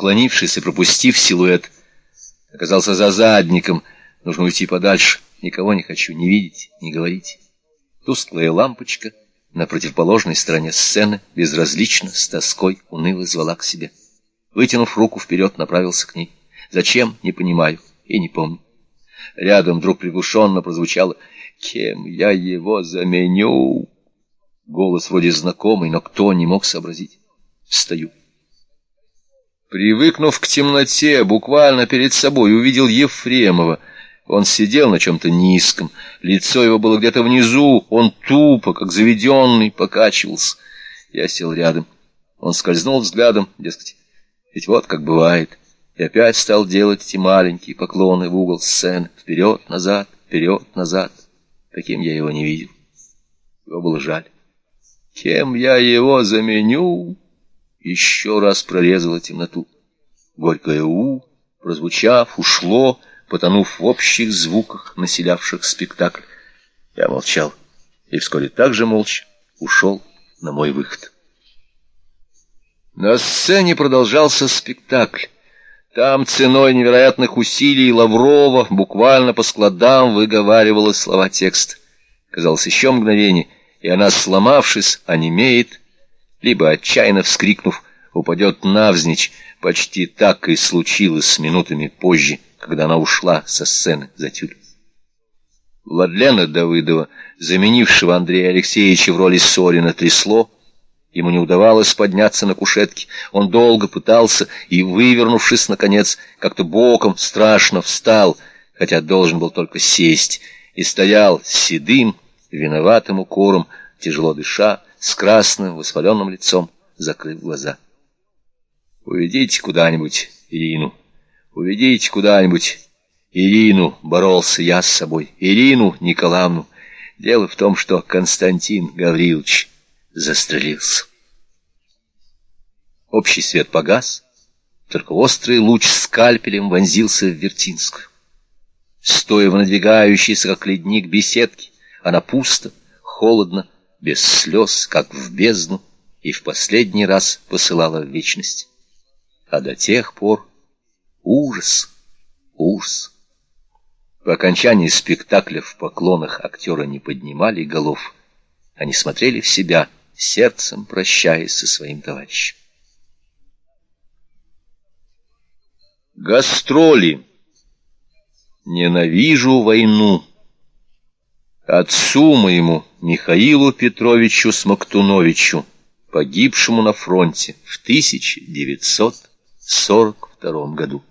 уклонившись и пропустив силуэт, оказался за задником. Нужно уйти подальше. Никого не хочу ни видеть, ни говорить. Тусклая лампочка на противоположной стороне сцены безразлично, с тоской, уныло звала к себе. Вытянув руку вперед, направился к ней. Зачем, не понимаю и не помню. Рядом вдруг приглушенно прозвучало «Кем я его заменю?» Голос вроде знакомый, но кто не мог сообразить. Встаю. Привыкнув к темноте, буквально перед собой увидел Ефремова. Он сидел на чем-то низком, лицо его было где-то внизу, он тупо, как заведенный, покачивался. Я сел рядом. Он скользнул взглядом, дескать, ведь вот как бывает, и опять стал делать эти маленькие поклоны в угол сцены, вперед-назад, вперед-назад. Таким я его не видел. Его было жаль. Кем я его заменю? Еще раз прорезала темноту. Горькое «у», прозвучав, ушло, потонув в общих звуках, населявших спектакль. Я молчал, и вскоре так же молча ушел на мой выход. На сцене продолжался спектакль. Там ценой невероятных усилий Лаврова буквально по складам выговаривала слова текста. Казалось, еще мгновение — и она, сломавшись, онемеет, либо, отчаянно вскрикнув, упадет навзничь. Почти так и случилось с минутами позже, когда она ушла со сцены за тюль. Владлена Давыдова, заменившего Андрея Алексеевича в роли Сорина, трясло. Ему не удавалось подняться на кушетке. Он долго пытался и, вывернувшись, наконец, как-то боком страшно встал, хотя должен был только сесть, и стоял седым, виноватым укором, тяжело дыша, с красным воспаленным лицом, закрыв глаза. «Уведите куда-нибудь Ирину, уведите куда-нибудь Ирину», — боролся я с собой, Ирину Николаевну. Дело в том, что Константин Гаврилович застрелился. Общий свет погас, только острый луч скальпелем вонзился в Вертинскую. Стоя в надвигающейся, как ледник, беседке, она пусто, холодно, без слез, как в бездну, и в последний раз посылала в вечность. А до тех пор ужас, ужас. По окончании спектакля в поклонах актера не поднимали голов. Они смотрели в себя, сердцем прощаясь со своим товарищем. Гастроли. Ненавижу войну. Отцу моему, Михаилу Петровичу Смоктуновичу, погибшему на фронте в 1942 году.